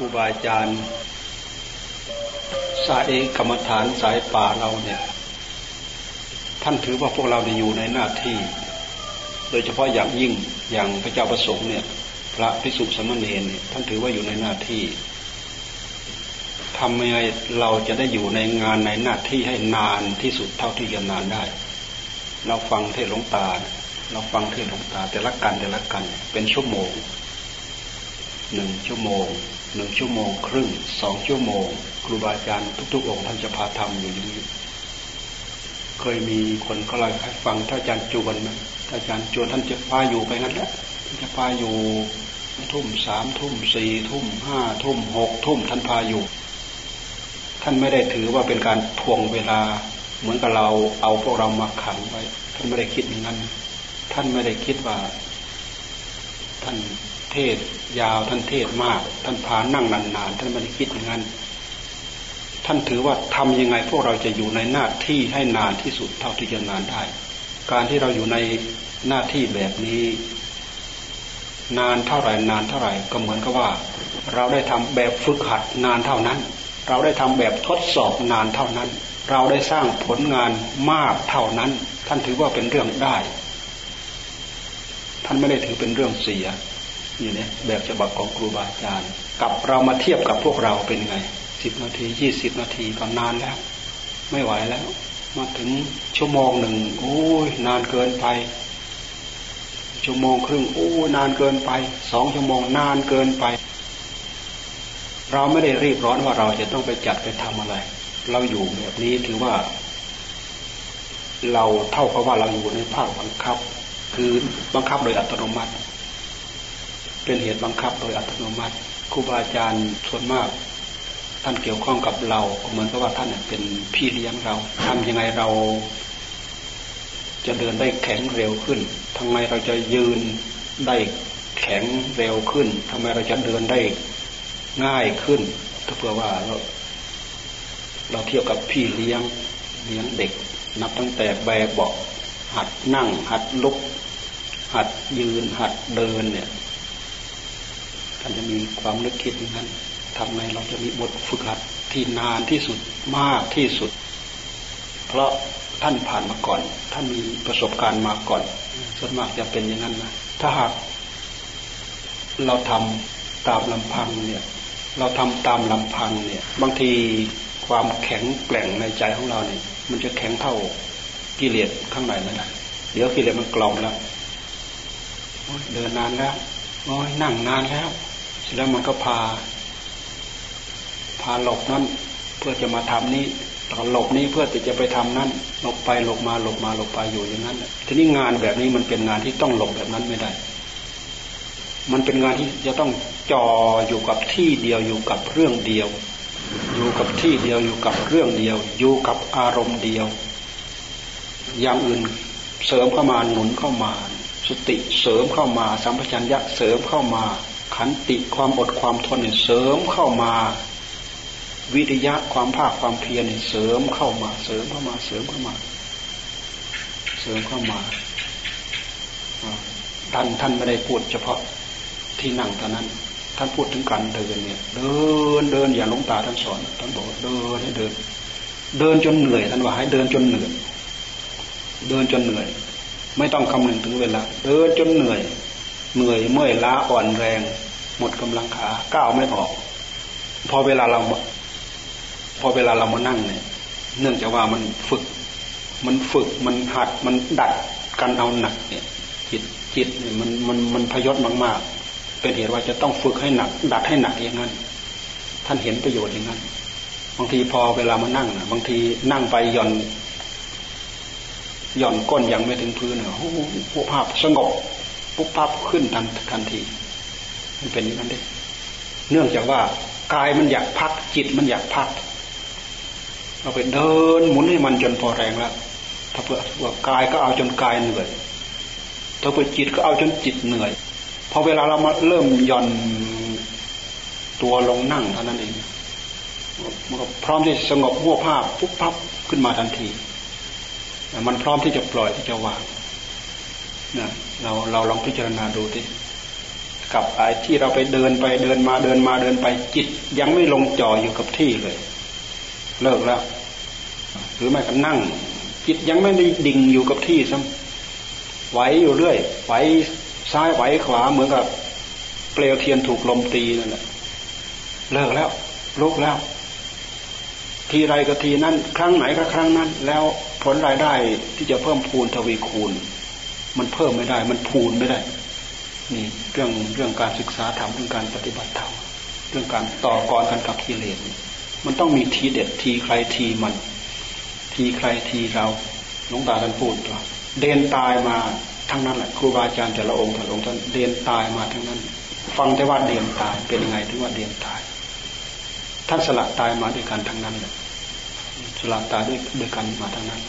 ครูบาอาจารย์สายกรรมฐานสายป่าเราเนี่ย ท่านถือว่าพวกเราอยู่ในหน้าที่ โดยเฉพาะอย่างยิ่งอย่างพระเจ้าประสงค์เนี่ย พระพิสุสมณีเนี่ยท่านถือว่าอยู่ในหน้าที่ทำยังไงเราจะได้อยู่ในงานในหน้าที่ให้นานที่สุดเท่าที่จะนานได้ เราฟังเทศหลวงตา เราฟังเทศหลวงตา แต่ละกันแต่ละกันเป็นชั่วโมงหนึ่งชั่วโมง หนึ่งชั่วโมงครึ่งสองชั่วโมง ครูบาอาจารย์ทุก ๆ องค์ท่านจะพาทำอยู่อย่างนี้ เคยมีคนเขาเล่าให้ฟังถ้านอาจารย์จวนนะถ้านอาจารย์จวนท่านจะพาอยู่ไปงั้นแหละจะพาอยู่ทุ่มสามทุ่มสี่ทุ่มห้าทุ่มหกทุ่มท่านพาอยู่ ท่านไม่ได้ถือว่าเป็นการทวงเวลา เหมือนกับเราเอาพวกเรามาขังไว้ ท่านไม่ได้คิดอย่างนั้น ท่านไม่ได้คิดว่า ท่าน เทศยาวท่านเทศมาก ท่านพานั่งนานๆท่านไม่ได้คิดอย่างนั้น ท่านถือว่าทำยังไงพวกเราจะอยู่ในหน้าที่ให้นานที่สุดเท่าที่จะนานได้ การที่เราอยู่ในหน้าที่แบบนี้ นานเท่าไหร่นานเท่าไหร่ก็เหมือนกับว่า เราได้ทำแบบฝึกหัดนานเท่านั้น เราได้ทำแบบทดสอบนานเท่านั้น เราได้สร้างผลงานมากเท่านั้น ท่านถือว่าเป็นเรื่องได้ท่านไม่ได้ถือเป็นเรื่องเสีย นี่เนี่ยแบบฉบับของครูบาอาจารย์ กับเรามาเทียบกับพวกเราเป็นไงสิบนาทียี่สิบนาทีก็นานแล้ว ไม่ไหวแล้ว มาถึงชั่วโมงหนึ่งโอ้ยนานเกินไป ชั่วโมงครึ่งโอ้นานเกินไปสองชั่วโมงนานเกินไป เราไม่ได้รีบร้อนว่าเราจะต้องไปจัดไปทำอะไร เราอยู่แบบนี้ถือว่า เราเท่ากับว่าเราอยู่ในภาคบังคับ คือบังคับโดยอัตโนมัติ เป็นเหตุบังคับโดยอัตโนมัติครูบาอาจารย์ส่วนมาก ท่านเกี่ยวข้องกับเราเหมือนกับว่าท่านเป็นพี่เลี้ยงเราทำยังไงเรา จะเดินได้แข็งเร็วขึ้นทำไมเราจะยืนได้แข็งเร็วขึ้นทำไมเราจะเดินได้ง่ายขึ้นถ้าเผื่อว่าเราเราเที่ยบกับพี่เลี้ยงเลี้ยงเด็ก นับตั้งแต่แบเบาหัดนั่ง หัดลุก หัดยืนหัดเดินเนี่ย ท่านจะมีความนึกคิดอย่างนั้นทำไงเราจะมีบทฝึกหัดที่นานที่สุดมากที่สุด เพราะท่านผ่านมาก่อน ท่านมีประสบการณ์มาก่อน ส่วนมากจะเป็นอย่างนั้นนะถ้าหากเราทำตามลำพังเนี่ย เราทำตามลำพังเนี่ย บางทีความแข็งแกร่งในใจของเราเนี่ย มันจะแข็งเท่ากิเลสข้างในนั่นแหละเดี๋ยวกิเลสมันกล่อมแล้วเดินนานแล้วนั่งนานแล้ว แล้วมันก็พา พาหลบนั่นเพื่อจะมาทำนี้ตอนหลบนี้เพื่อที่จะไปทำนั่นหลบไปหลบมาหลบมาหลบไปอยู่อย่างนั้นทีนี้งานแบบนี้มันเป็นงานที่ต้องหลบแบบนั้นไม่ได้ มันเป็นงานที่จะต้องจ่ออยู่กับที่เดียวอยู่กับเรื่องเดียว อยู่กับที่เดียวอยู่กับเรื่องเดียว อยู่กับอารมณ์เดียว อย่างอื่นเสริมเข้ามาหนุนเข้ามา สติเสริมเข้ามา สัมปชัญญะเสริมเข้ามา ขันติความอดความทนเนี่ยเสริมเข้ามา วิทยะความภาคความเพียรเสริมเข้ามา เสริมเข้ามาเสริมเข้ามา เสริมเข้ามาท่านท่านไม่ได้พูดเฉพาะที่นั่งเท่านั้น ท่านพูดถึงการเดินเนี่ย เดินเดินอย่างลงตาท่านสอนท่านบอกเดินให้เดิน เดินจนเหนื่อยท่านว่าให้เดินจนเหนื่อยเดินจนเหนื่อย ไม่ต้องคำนึงถึงเวลา เดินจนเหนื่อย เหนื่อยเมื่อยล้าอ่อนแรง หมดกำลังขาก้าวไม่ออก พอเวลาเรา พอเวลาเรามานั่งเนี่ย เนื่องจากว่ามันฝึก มันฝึกมันหัดมันดัดกันเอาหนักเนี่ย จิตจิตเนี่ยมันมันมันพยศมากๆ เป็นเหตุว่าจะต้องฝึกให้หนัก ดัดให้หนักอย่างนั้น ท่านเห็นประโยชน์อย่างนั้นบางทีพอเวลามานั่งนะบางทีนั่งไปหย่อนหย่อนก้นยังไม่ถึงพื้นเนี่ยโอ้โหภาพสงบปุ๊บปั๊บขึ้นทันทันที มันเป็นอย่างนั้นเด้เนื่องจากว่ากายมันอยากพักจิตมันอยากพัก เราไปเดินหมุนให้มันจนพอแรงแล้วถ้าเผื่อว่ากายก็เอาจนกายเหนื่อยถ้าเผื่อจิตก็เอาจนจิตเหนื่อยพอเวลาเรามาเริ่มย่อนตัวลงนั่งเท่านั้นเองมันก็พร้อมที่สงบหัวภาพปุ๊บปั๊บขึ้นมาทันทีมันพร้อมที่จะปล่อยที่จะวางนะเราเราลองพิจารณาดูที่ กับไอ้ที่เราไปเดินไปเดินมาเดินมาเดินไปจิต ยังไม่ลงจ่ออยู่กับที่เลย เลิกแล้ว หรือไม่ก็นั่ง จิตยังไม่ได้ดิ่งอยู่กับที่ซ้ำไหวอยู่เรื่อยไหวซ้ายไหวขวาเหมือนกับ เปลวเทียนถูกลมตีนั่นแหละเลิกแล้วลุกแล้ว ทีไรก็ทีนั้น ครั้งไหนก็ครั้งนั้น แล้วผลรายได้ที่จะเพิ่มพูนทวีคูณ มันเพิ่มไม่ได้ มันพูนไม่ได้ นี่เรื่องเรื่องการศึกษาธรรมเรื่องการปฏิบัติธรรมเรื่องการต่อกรกันกับกิเลสมันต้องมีทีเด็ดทีใครทีมัน ทีใครทีเราหลวงตาท่านพูดว่าเดินตายมาทั้งนั้นแหละครูบาอาจารย์แต่ละองค์แต่ละองค์ท่านเดินตายมาทั้งนั้น ฟังแต่ว่าเดินตายเป็นยังไงถึงว่าเดินตาย ท่านสละตายมาด้วยกันทั้งนั้นเลยสละตายด้วยด้วยกันมาทั้งนั้น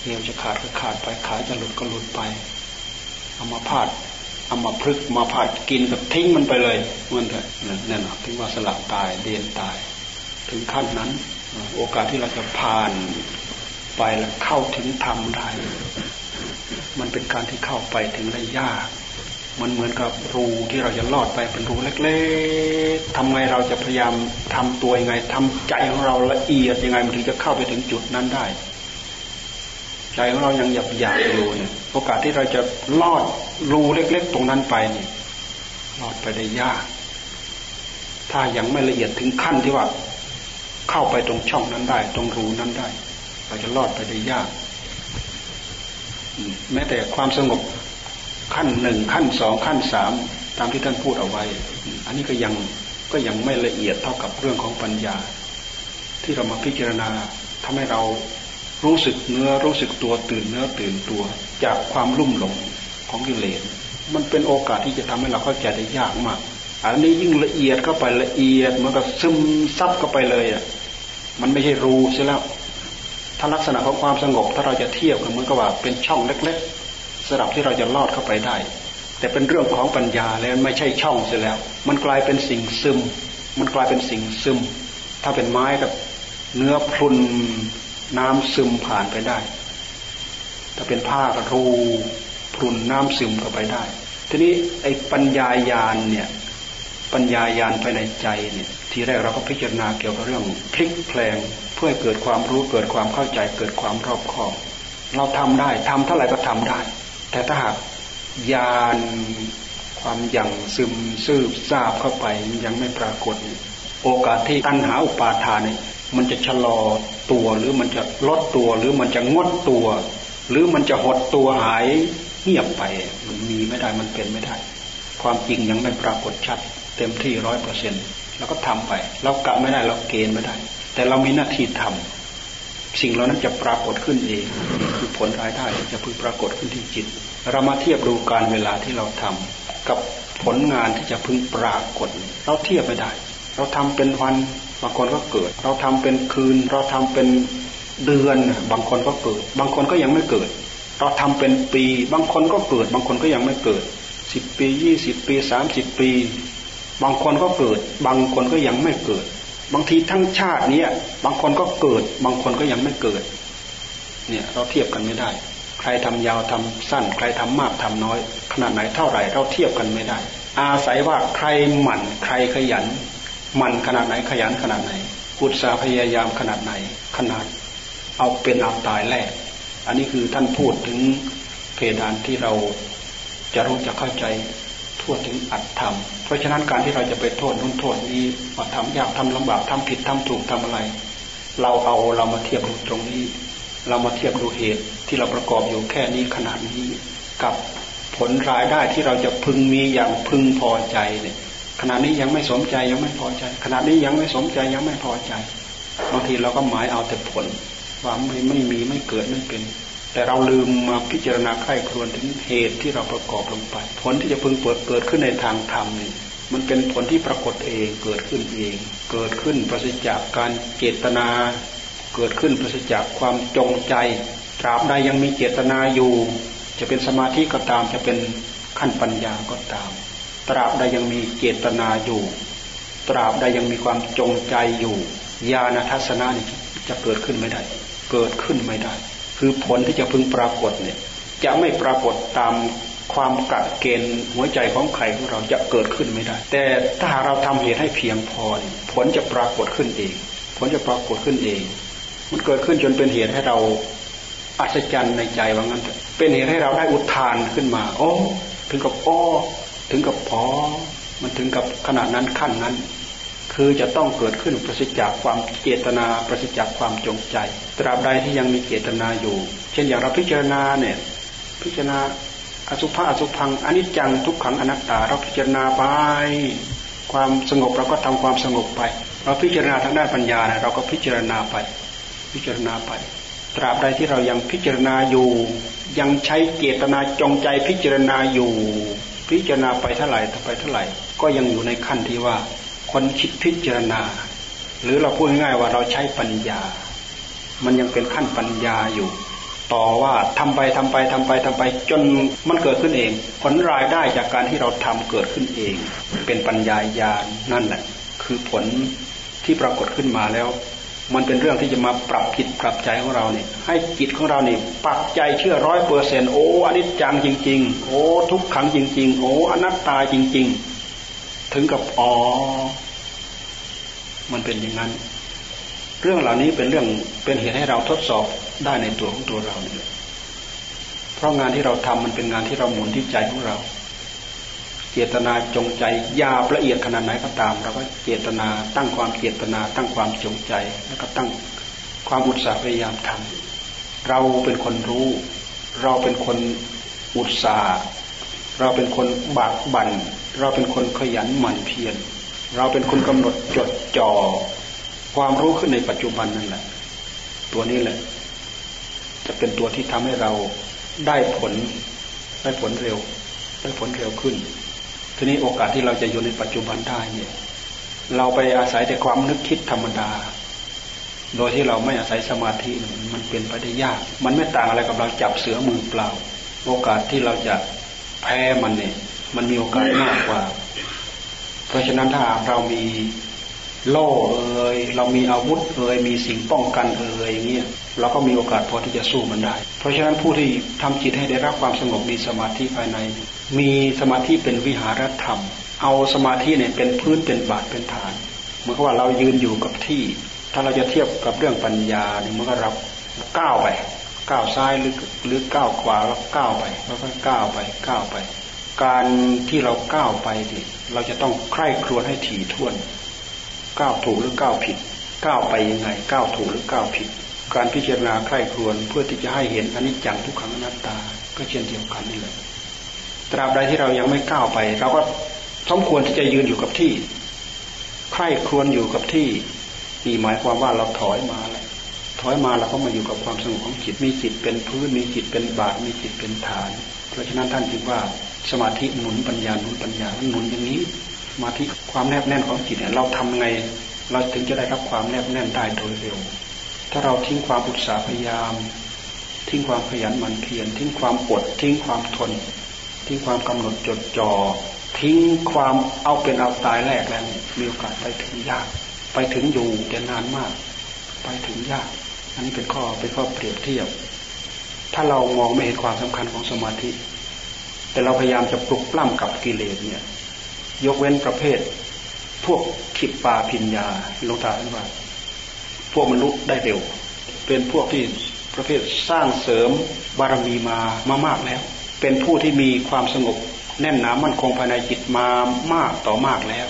เหี่ยวจะขาดก็ขาดไปขาจะหลุดก็หลุดไปเอามาพาด เอามาพลึกมาพาดกินกับทิ้งมันไปเลยมันเถอะนั่นถึงว่าสละตายเดียนตาย ถึงขั้นนั้น โอกาสที่เราจะผ่านไปแล้วเข้าถึงธรรมได้ มันเป็นการที่เข้าไปถึงได้ยาก มันเหมือนกับรูที่เราจะลอดไปเป็นรูเล็กๆทำไงเราจะพยายามทำตัวยังไงทำใจของเราละเอียดยังไงมันถึงจะเข้าไปถึงจุดนั้นได้ ใจของเรายังหยาบหยาบอยู่เนี่ย โอกาสที่เราจะลอดรูเล็ก ๆ ตรงนั้นไปนี่ลอดไปได้ยาก ถ้ายังไม่ละเอียดถึงขั้นที่ว่า เข้าไปตรงช่องนั้นได้ ตรงรูนั้นได้ เราจะลอดไปได้ยาก แม้แต่ความสงบขั้นหนึ่งขั้นสองขั้นสามตามที่ท่านพูดเอาไว้ อันนี้ก็ยังก็ยังไม่ละเอียดเท่ากับเรื่องของปัญญา ที่เรามาพิจารณาทำให้เรารู้สึกเนื้อรู้สึกตัวตื่นเนื้อตื่นตัว จากความลุ่มหลงของกิเลสมันเป็นโอกาสที่จะทำให้เราเข้าใจได้ยากมาก อันนี้ยิ่งละเอียดเข้าไปละเอียดมันก็ซึมซับเข้าไปเลยอะมันไม่ใช่รูใช่แล้วถ้าลักษณะของความสงบถ้าเราจะเทียบกันมันก็ว่าเป็นช่องเล็กๆสำหรับที่เราจะลอดเข้าไปได้ แต่เป็นเรื่องของปัญญาแล้วไม่ใช่ช่องเสียแล้ว มันกลายเป็นสิ่งซึม มันกลายเป็นสิ่งซึม ถ้าเป็นไม้กับเนื้อพรุนน้ำซึมผ่านไปได้ ถ้าเป็นผ้ากระรูพรุนน้ำซึมเข้าไปได้ ทีนี้ไอ้ปัญญายานเนี่ยปัญญายานภายในใจเนี่ยทีแรกเราก็พิจารณาเกี่ยวกับเรื่องพลิกแพลงเพื่อให้เกิดความรู้เกิดความเข้าใจเกิดความรอบคอบ เราทำได้ทำเท่าไหร่ก็ทำได้ แต่ถ้าหากยานความยังซึมซืบทราบเข้าไปยังไม่ปรากฏ โอกาสที่ตัณหาอุปาทานเนี่ยมันจะชะลอตัวหรือมันจะลดตัวหรือมันจะงดตัว หรือมันจะหดตัวหายเงียบไป มันมีไม่ได้มันเป็นไม่ได้ ความจริงยังไม่ปรากฏชัด เต็มที่ร้อยเปอร์เซ็นต์เราก็ทำไปเรากะไม่ได้เราเกณฑ์ไม่ได้ แต่เรามีหน้าที่ทำสิ่งเหล่านั้นจะปรากฏขึ้นเองคือผลรายได้จะพึงปรากฏขึ้นที่จิต เรามาเทียบดูการเวลาที่เราทำกับผลงานที่จะพึงปรากฏ เราเทียบไม่ได้ เราทำเป็นวันบางคนก็เกิด เราทำเป็นคืน เราทำเป็น เดือนบางคนก็เกิด บางคนก็ยังไม่เกิด เราทำเป็นปี บางคนก็เกิด บางคนก็ยังไม่เกิดสิบปียี่สิบปีสามสิบปี บางคนก็เกิด บางคนก็ยังไม่เกิด บางทีทั้งชาติเนี้ยบางคนก็เกิด บางคนก็ยังไม่เกิด เนี่ยเราเทียบกันไม่ได้ ใครทำยาวทำสั้น ใครทำมากทำน้อย ขนาดไหนเท่าไหร่เราเทียบกันไม่ได้ อาศัยว่าใครหมั่น ใครขยันหมั่นขนาดไหนขยันขนาดไหนอุตสาห์พยายามขนาดไหนขนาด เอาเป็นเอาตายแรกอันนี้คือท่านพูดถึงเพดานที่เราจะรู้จะเข้าใจทั่วถึงอัตธรรม เพราะฉะนั้นการที่เราจะไปโทษนู้นโทษนี้ว่าทำยากทำลำบากทำผิดทำถูกทำอะไร เราเอาเรามาเทียบดูตรงนี้ เรามาเทียบดูเหตุที่เราประกอบอยู่แค่นี้ขนาดนี้ กับผลรายได้ที่เราจะพึงมีอย่างพึงพอใจเนี่ยขณะนี้ยังไม่สมใจยังไม่พอใจขณะนี้ยังไม่สมใจยังไม่พอใจบางทีเราก็หมายเอาแต่ผล ว่าไม่ไม่มีไม่เกิดไม่เป็น แต่เราลืมมาพิจารณาใคร่ครวญถึงเหตุที่เราประกอบลงไป ผลที่จะพึงเปิดเกิดขึ้นในทางธรรมนี่มันเป็นผลที่ปรากฏเองเกิดขึ้นเอง เกิดขึ้นประสิจากการเจตนา เกิดขึ้นประสิจากความจงใจตราบใดยังมีเจตนาอยู่ จะเป็นสมาธิก็ตามจะเป็นขั้นปัญญาก็ตาม ตราบใดยังมีเจตนาอยู่ ตราบใดยังมีความจงใจอยู่ญาณทัศนะนี่จะเกิดขึ้นไม่ได้ เกิดขึ้นไม่ได้ คือผลที่จะพึงปรากฏเนี่ย จะไม่ปรากฏตามความกัดเกณฑ์หัวใจของใครของเราจะเกิดขึ้นไม่ได้ แต่ถ้าเราทำเหตุให้เพียงพอ ผลจะปรากฏขึ้นเอง ผลจะปรากฏขึ้นเอง มันเกิดขึ้นจนเป็นเหตุให้เราอัศจรรย์ในใจว่างั้น เป็นเหตุให้เราได้อุทานขึ้นมา โอ้ ถึงกับอ้อ ถึงกับพอ มันถึงกับขนาดนั้นขั้นนั้น คือจะต้องเกิดขึ้นประสิทธิจากความเจตนาประสิทธิจากความจงใจ ตราบใดที่ยังมีเจตนาอยู่ เช่นอย่างเราพิจารณาเนี่ยพิจารณาอสุภะอสุพังอนิจจังทุกขังอนัตตา เราพิจารณาไปความสงบเราก็ทำความสงบไป เราพิจารณาทางด้านปัญญานะเราก็พิจารณาไป พิจารณาไป ตราบใดที่เรายังพิจารณาอยู่ ยังใช้เจตนาจงใจพิจารณาอยู่ พิจารณาไปเท่าไหร่ไปเท่าไหร่ ก็ยังอยู่ในขั้นที่ว่า คนคิดพิจารณา หรือเราพูดง่ายๆว่าเราใช้ปัญญา มันยังเป็นขั้นปัญญาอยู่ ต่อว่าทำไปทำไปทำไปทำไป จนมันเกิดขึ้นเอง ผลรายได้จากการที่เราทำเกิดขึ้นเอง เป็นปัญญาญาณนั่นแหละ คือผลที่ปรากฏขึ้นมาแล้ว มันเป็นเรื่องที่จะมาปรับจิตปรับใจของเราเนี่ย ให้จิตของเราเนี่ยปักใจเชื่อร้อยเปอร์เซนโอ้อนิจจังจริง ๆ โอ้ทุกขังจริง ๆ โอ้อนัตตาจริง ๆ ถึงกับอ๋อ มันเป็นอย่างนั้น เรื่องเหล่านี้เป็นเรื่องเป็นเหตุให้เราทดสอบได้ในตัวของตัวเราเนี่ยเพราะงานที่เราทำมันเป็นงานที่เราหมุนที่ใจของเรา เจตนาจงใจยาละเอียดขนาดไหนก็ตามเราก็เจตนาตั้งความเจตนา ตั้งความจงใจแล้วก็ตั้งความอุตสาห์พยายามทำเราเป็นคนรู้ เราเป็นคนอุตสาห์เราเป็นคนบากบัน่น เราเป็นคนขยันหมั่นเพียร เราเป็นคนกำหนดจดจ่อความรู้ขึ้นในปัจจุบันนั่นแหละ ตัวนี้แหละ จะเป็นตัวที่ทำให้เราได้ผลได้ผลเร็ว ได้ผลเร็วขึ้น ทีนี้โอกาสที่เราจะอยู่ในปัจจุบันได้เนี่ย เราไปอาศัยแต่ความนึกคิดธรรมดา โดยที่เราไม่อาศัยสมาธิมันเป็นไปได้ยาก มันไม่ต่างอะไรกับเราจับเสือมือเปล่า โอกาสที่เราจะแพ้มันเนี่ย มันมีโอกาสมากกว่า เพราะฉะนั้นถ้าเรามีโล่เอ่ยเรามีอาวุธเอ่ยมีสิ่งป้องกันเอ่ยอย่างเงี้ยเราก็มีโอกาสพอที่จะสู้มันได้ เพราะฉะนั้นผู้ที่ทำจิตให้ได้รับความสงบมีสมาธิภายใน มีสมาธิเป็นวิหารธรรม เอาสมาธิเนี่ยเป็นพื้นเป็นบาทเป็นฐานเหมือนกับว่าเรายืนอยู่กับที่ ถ้าเราจะเทียบกับเรื่องปัญญาเนี่ยมันก็เราก้าวไปก้าวซ้ายหรือหรือก้าวขวาแล้วก้าวไปแล้วก็ก้าวไปก้าวไป การที่เราก้าวไปเนี่ยเราจะต้องใคร่ครวญให้ถี่ถ้วนก้าวถูกหรือก้าวผิดก้าวไปยังไงก้าวถูกหรือก้าวผิด การพิจารณาใคร่ครวญเพื่อที่จะให้เห็นอนิจจังทุกขังอนัตตา ก็เช่นเดียวกันนี่แหละตราบใดที่เรายังไม่ก้าวไป เราก็สมควรที่จะยืนอยู่กับที่ ใคร่ครวญอยู่กับที่นี่หมายความว่าเราถอยมาแล้วถอยมาเราก็มาอยู่กับความสงบของจิตมีจิตเป็นพื้นมีจิตเป็นบาทมีจิตเป็นฐาน เพราะฉะนั้นท่านจึงว่า สมาธิหนุนปัญญาหนุนปัญญาหนุนอย่างนี้มาที่ความแนบแน่นของจิตเนี่ยเราทำไงเราถึงจะได้รับความแนบแน่นได้โดยเร็ว ถ้าเราทิ้งความอุตสาห์พยายาม ทิ้งความขยันหมั่นเพียรทิ้งความอดทิ้งความทน ทิ้งความกำหนดจดจ่อทิ้งความเอาเป็นเอาตายแรกแล้วมีโอกาสไปถึงยาก ไปถึงอยู่แต่นานมาก ไปถึงยาก อันนี้เป็นข้อเป็นข้อเปรียบเทียบ ถ้าเรามองไม่เห็นความสำคัญของสมาธิ แต่เราพยายามจะปลุกปล้ำกับกิเลสเนี่ย ยกเว้นประเภท พวกขิปปาพิญญาลงตาท่ว่า พวกมนุษย์ได้เร็ว เป็นพวกที่ประเภทสร้างเสริมบารมีมามามากแล้ว เป็นผู้ที่มีความสงบแน่นหนามั่นคงภายในจิตมามากต่อมากแล้ว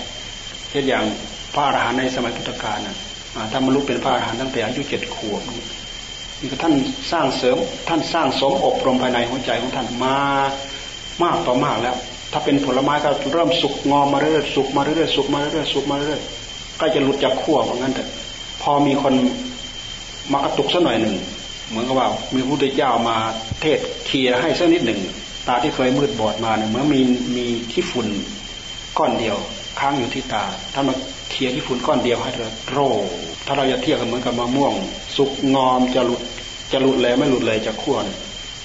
เช่นอย่างพระอรหันต์ในสมัยพุทธกาลนะท่านบรรลุเป็นพระอรหันต์ตั้งแต่อายุเจ็ดขวบนี่ก็ท่านสร้างเสริมท่านสร้างสมอบรมภายในหัวใจของท่านมา มากต่อมากแล้ว ถ้าเป็นผลไม้ก็เริ่มสุกงอมมาเรื่อยๆสุกมาเรื่อยๆสุกมาเรื่อยๆสุกมาเรื่อยๆก็จะหลุดจากขั้วเหมือนกันแต่พอมีคนมากระตุกสักหน่อยหนึ่งเหมือนกับว่ามีพระพุทธเจ้ามาเทศเคลียให้สักนิดหนึ่งตาที่เคยมืดบอดมาเนี่ยเมื่อมีมีขี้ฝุ่นก้อนเดียวค้างอยู่ที่ตา ถ้ามาเคลียขี้ฝุ่นก้อนเดียวให้เธอโรถ้าเราจะเทียบกันเหมือนกับมะม่วง สุกงอมจะหลุดจะหลุดเลยไม่หลุดเลยจากขั้ว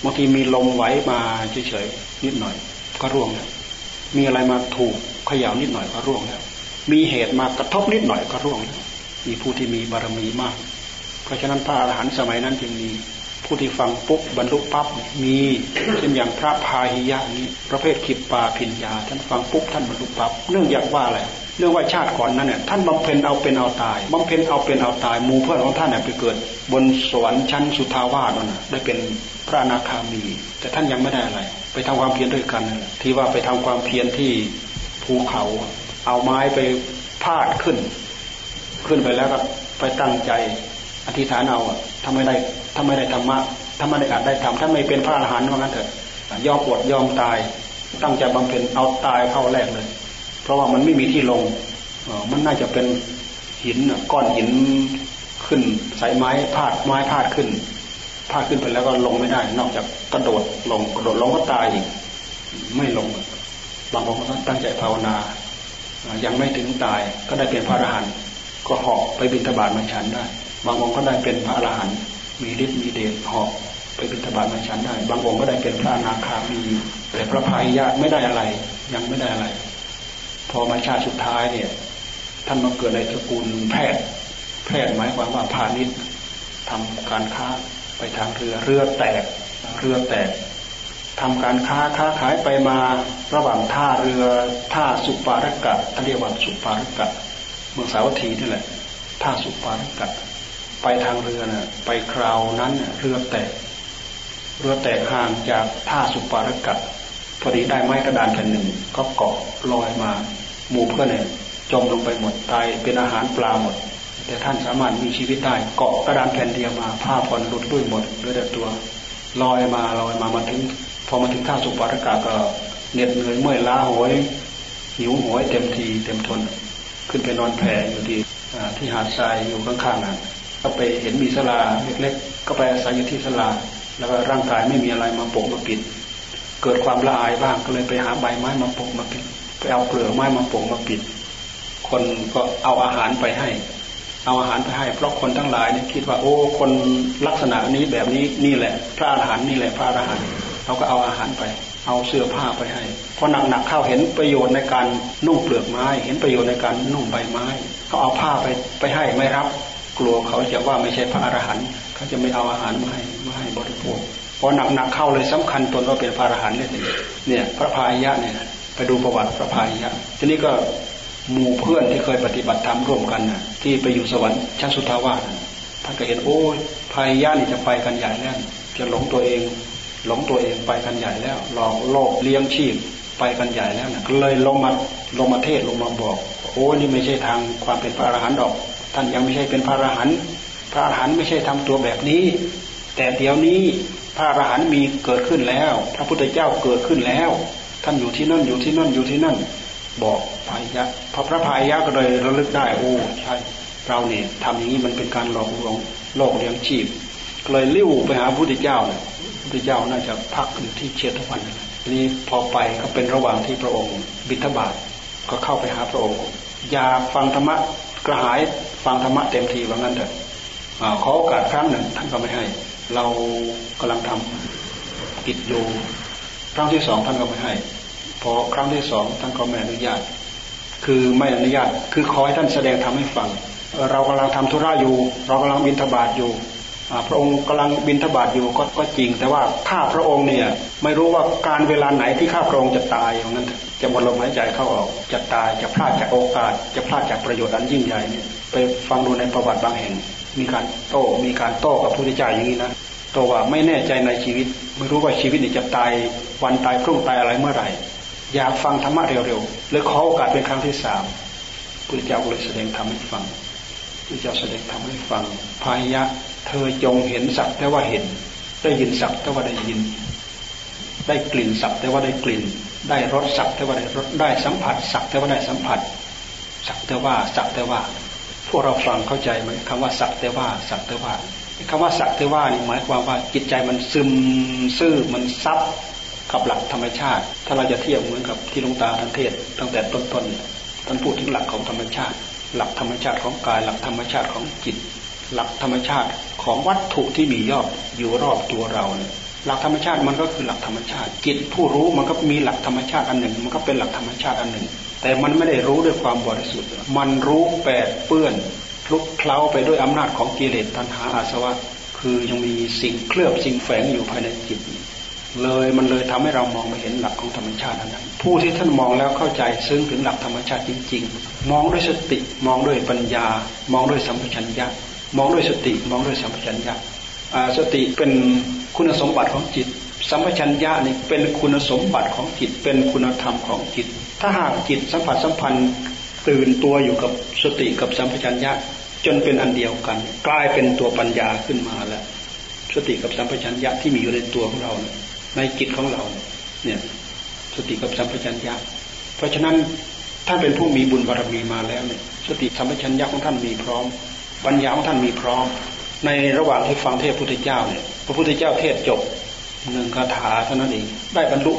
บางทีมีลมไหวมาเฉยๆนิดหน่อย ก็ร่วงแล้วมีอะไรมาถูกขย่านิดหน่อยก็ร่วงแล้วมีเหตุมากระทบนิดหน่อยก็ร่วงแล้วมีผู้ที่มีบารมีมาก เพราะฉะนั้นพระอรหันต์สมัยนั้นจึงมีผู้ที่ฟังปุ๊บบรรลุปั๊บมีเช่นอย่างพระพาหิยะนี้ประเภทขิปปาพิญญาท่านฟังปุ๊บท่านบรรลุปั๊บเนื่องจากว่าอะไร เรื่องว่าชาติก่อนนั้นเนี่ยท่านบำเพ็ญเอาเป็นเอาตายบำเพ็ญเอาเป็นเอาตายมูเพื่อนของท่านเนี่ยไปเกิด บนสวรรค์ชั้นสุทาวาสนั่นได้เป็นพระอนาคามี แต่ท่านยังไม่ได้อะไร ไปทำความเพียรด้วยกันที่ว่าไปทำความเพียรที่ภูเขา เอาไม้ไปพาดขึ้น ขึ้นไปแล้วก็ไปตั้งใจอธิษฐานเอาถ้าไม่ได้ถ้าไม่ได้ธรรมะถ้าไม่ได้อาจได้ทำถ้าไม่เป็นพระอรหันต์ว่างั้นเถอะยอมอดยอมตาย ตั้งใจบำเพ็ญเอาตายเข้าแรกเลย ราะว่ามันไม่มีที่ลงมันน่าจะเป็นหินก้อนหินขึ้นสายไม้พาดไม้พาดขึ้นพาดขึ้นไปแล้วก็ลงไม่ได้ นอกจากกระโดดลงกระโดดลงก็ตายอีกไม่ลง บางคนก็ตั้งใจภาวนา ยังไม่ถึงตายก็ได้เป็นพระอรหันต์ก็เหอกไปบิณฑบาตมาฉันได้ บางองค์ก็ได้เป็นพระอรหันต์มีฤทธิ์มีเดชเหอกไปบิณฑบาตมาฉันได้ บางองค์ก็ได้เป็นพระอนาคามีแต่พระพายยะไม่ได้อะไร ยังไม่ได้อะไร พอมาชาติสุดท้ายเนี่ย ท่านมาเกิดในตระกูลแพทย์ แพทย์หมายความว่าพาณิชย์ทำการค้าไปทางเรือเรือแตกเรือแตกทำการค้าค้าขายไปมาระหว่างท่าเรือท่าสุปารกะท่านเรียกว่าสุปารกะเมืองสาวัตถีนี่แหละท่าสุปารกะไปทางเรือนะ่ะไปคราวนั้นเรือแตก เรือแตกห่างจากท่าสุปารกะพอดีได้ไม้กระดานแผ่นหนึ่ง ก็เกาะลอยมา หมู่เพื่อนเนี่ยจมลงไปหมดตายเป็นอาหารปลาหมด แต่ท่านสามารถมีชีวิตได้เกาะกระดานแผ่นเดียวมาผ้าผ่อนหลุดด้วยหมดเหลือแต่ตัวลอยมาลอยมามาถึง พอมาถึงท่าสุปารากาก็เหน็ดเหนื่อยเมื่อยล้าหอยหิวหอยเต็มทีเต็มทน ขึ้นไปนอนแผ่อยู่ที่ที่หาดทรายอยู่ข้างๆนั้นก็ไปเห็นมีสลาเล็กๆ ก็ไปอาศัยอยู่ที่สลา แล้วก็ร่างกายไม่มีอะไรมาปกมาปิด เกิดความละอายบ้างก็เลยไปหาใบไม้มาปกมาปิด ไปเอาเปลือกไม้มาปงมาปิด คนก็เอาอาหารไปให้ เอาอาหารไปให้ เพราะคนทั้งหลายเนี่ยคิดว่า โอ้ คนลักษณะนี้แบบนี้นี่แหละ พระอาหารนี่แหละพระอาหารเขาก็เอาอาหารไป เอาเสื้อผ้าไปให้พอหนักๆเข้าเห็นประโยชน์ในการนุ่งเปลือกไม้ เห็นประโยชน์ในการนุ่งใบไม้เขาเอาผ้าไปไปให้ไม่รับ กลัวเขาจะว่าไม่ใช่พระอรหันต์เขาจะไม่เอาอาหารมาให้มาให้บริโภคพอหนักๆเข้าเลยสำคัญตนว่าเป็นพระอรหันต์เลยเนี่ย พระพายะเนี่ย ไปดูประวัติพระพายะทีนี้ก็หมู่เพื่อนที่เคยปฏิบัติธรรมร่วมกันนะที่ไปอยู่สวรรค์ชั้นสุทาวาสท่านก็เห็นโอ้ยพายะนี่จะไปกันใหญ่แล้วจะหลงตัวเอง หลงตัวเองไปกันใหญ่แล้วหลอกโลกเลี้ยงชีพไปกันใหญ่แล้วนะก็เลยลงมาลงมาเทศลงมาบอก โอ้นี่ไม่ใช่ทางความเป็นพระอรหันต์ดอก ท่านยังไม่ใช่เป็นพระอรหันต์พระอรหันต์ไม่ใช่ทำตัวแบบนี้ แต่เดี๋ยวนี้พระอรหันต์มีเกิดขึ้นแล้ว พระพุทธเจ้าเกิดขึ้นแล้ว ท่านอยู่ที่นั่นอยู่ที่นั่นอยู่ที่นั่น บอกพายะพระพระพายะก็เลยระลึกได้ โอ้ใช่ เราเนี่ยทำอย่างนี้มันเป็นการหลอกลวงโลกเลี้ยงชีพก็เลยลิ้วไปหาพุทธเจ้าเนี่ยพุทธเจ้าน่าจะพักอยู่ที่เชตวันนี้พอไปก็เป็นระหว่างที่พระองค์ บิณฑบาตก็เข้าไปหาพระองค์อยากฟังธรรมะกระหายฟังธรรมะเต็มทีว่างั้นเถอะขอโอกาสครั้งหนึ่งท่านก็ไม่ให้ เรากำลังทำกิจอยู่ รั้งที่สองท่านก็ไม่ให้ พอครั้งที่สองท่านก็ไม่อนุญาต คือไม่อนุญาต คือขอให้ท่านแสดงทำให้ฟัง เรากำลังทำธุระอยู่ เรากำลังบินทบาทอยู่พระองค์กำลังบินทบาทอยู่ก็ก็จริง แต่ว่าข้าพระองค์เนี่ยไม่รู้ว่าการเวลาไหนที่ข้าพระองค์จะตายอย่างนั้นจะหมดลมหายใจเข้าออกจะตายจะพลาดจากโอกาส จะพลาดจากประโยชน์อันยิ่งใหญ่เนี่ยไปฟังดูในประวัติบางแห่ง มีการโต้มีการโต้กับผู้ที่จ่ายอย่างนี้นะโตวว่าไม่แน่ใจในชีวิต ไม่รู้ว่าชีวิตนี่จะตาย วันตายพรุ่งตายอะไรเมื่อไหร่ อยากฟังธรรมะเร็วๆเลยขอโอกาสเป็นครั้งที่สามพระเจ้าเลยแสดงธรรมให้ฟังพระเจ้าแสดงธรรมให้ฟังพายะ เธอจงเห็นสักแต่ว่าเห็น ได้ยินสักแต่ว่าได้ยิน ได้กลิ่นสักแต่ว่าได้กลิ่น ได้รสสักแต่ว่าได้รสได้สัมผัส สักแต่ว่าได้สัมผัส สักแต่ว่าสักแต่ว่า พวกเราฟังเข้าใจไหมคำว่าสักแต่ว่าสักแต่ว่าคำว่าสักแต่ว่านี่หมายความว่าจิตใจมันซึมซื่อมันซับ กับหลักธรรมชาติ ถ้าเราจะเทียบเหมือนกับที่ลุงตาท่านเทศ ตั้งแต่ต้นๆท่านพูดถึงหลักของธรรมชาติ หลักธรรมชาติของกาย หลักธรรมชาติของจิต หลักธรรมชาติของวัตถุที่มียอดอยู่รอบตัวเราเนี่ยหลักธรรมชาติมันก็คือหลักธรรมชาติ จิตผู้รู้มันก็มีหลักธรรมชาติอันหนึ่ง มันก็เป็นหลักธรรมชาติอันหนึ่ง แต่มันไม่ได้รู้ด้วยความบริสุทธิ์ มันรู้แปดเปื้อนคลุกเคล้าไปด้วยอำนาจของกิเลสตัณหาอาสวะ คือยังมีสิ่งเคลือบสิ่งแฝงอยู่ภายในจิต เลยมันเลยทำให้เรามองไม่เห็นหลักของธรรมชาตินั้น ผู้ที่ท่านมองแล้วเข้าใจซึ้งถึงหลักธรรมชาติจริง ๆ มองด้วยสติมองด้วยปัญญา มองด้วยสัมปชัญญะมองด้วยสติมองด้วยสัมปชัญญะสติเป็นคุณสมบัติของจิต สัมปชัญญะนี่เป็นคุณสมบัติของจิต เป็นคุณธรรมของจิต ถ้าหากจิตสัมผัสสัมพันธ์ตื่นตัวอยู่กับสติกับสัมปชัญญะจนเป็นอันเดียวกัน กลายเป็นตัวปัญญาขึ้นมาแล้ว สติกับสัมปชัญญะที่มีอยู่ในตัวของเรา ในจิตของเรา เนี่ยสติกับสัมปชัญญะเพราะฉะนั้นท่านเป็นผู้มีบุญบารมีมาแล้วเนี่ยสติสัมปชัญญะของท่านมีพร้อม ปัญญาของท่านมีพร้อม ในระหว่างที่ฟังเทศพุทธเจ้าเนี่ยพระพุทธเจ้าเทศจบหนึ่งคาถาเท่านั้นเองได้บรรลุ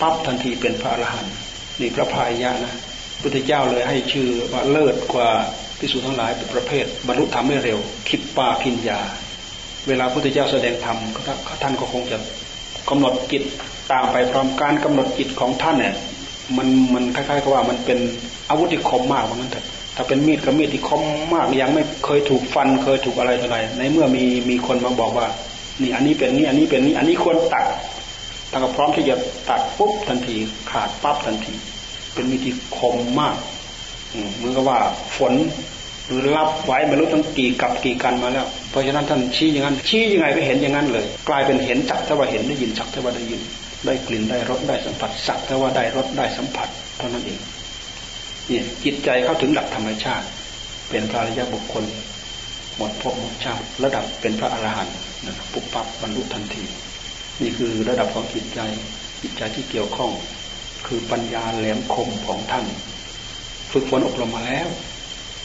ปั๊บทันทีเป็นพระอรหันต์นี่พระพายะนะพุทธเจ้าเลยให้ชื่อว่าเลิศกว่าพิสูจทั้งหลายเป็นประเภท บรรลุธรรมไม่เร็ว คิดปาพิญญา เวลาพุทธเจ้าแสดงธรรมท่านก็คงจะ กำหนดจิตตามไปพร้อมการกำหนดจิตของท่านเนี่ยมันมันคล้ายๆกับว่ามันเป็นอาวุธที่คมมากว่างั้นเถอะถ้าเป็นมีดกับมีดที่คมมากยังไม่เคยถูกฟันเคยถูกอะไรเท่าไร ในเมื่อมีมีคนมาบอกว่า นี่อันนี้เป็นนี่อันนี้เป็นนี่อันนี้ควรตัดท่านก็พร้อมที่จะตัดปุ๊บทันทีขาดปั๊บทันที เป็นมีดที่คมมากเหมือนกับว่าฝน รือรับไว้ไม่รู้ตั้งกี่กับกี่กันมาแล้ว เพราะฉะนั้นท่านชี้อย่างนั้น ชี้ยังไงไปเห็นอย่างนั้นเลย กลายเป็นเห็นจักแต่ว่าเห็นได้ยินจักแต่ว่าได้ยิน ได้กลิ่นได้รสได้สัมผัสสักแต่ว่าได้รสได้สัมผัสเท่านั้นเองเนี่ยจิตใจเข้าถึงหลักธรรมชาติ เป็นพระอริยบุคคล หมดภพหมดชาติ ระดับเป็นพระอรหันต์นะครับปุ๊บปั๊บบรรลุทันที นี่คือระดับของจิตใจจิตใจที่เกี่ยวข้อง คือปัญญาแหลมคมของท่าน ฝึกฝนอบรมมาแล้ว